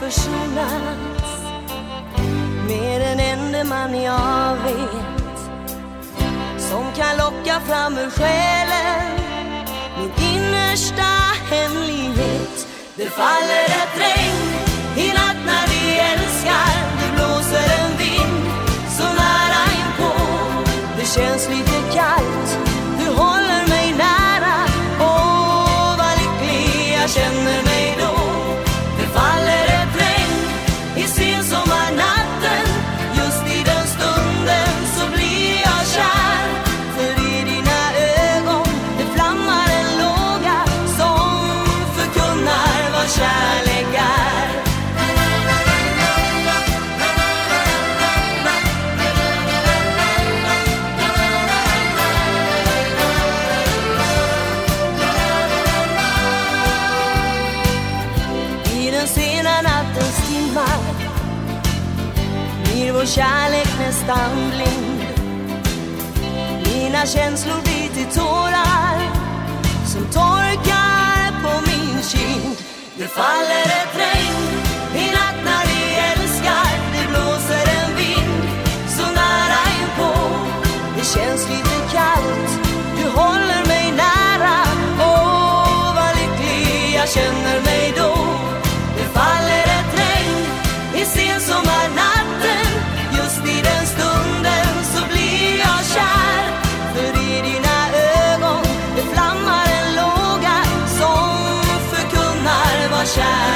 försonats med den enda man jag vet som kan locka fram ur själen min innersta hemlighet. Det faller ett regn i natt blir vår kärlek nästan blind. Mina känslor blir till tårar som torkar på min kind. Det faller shine.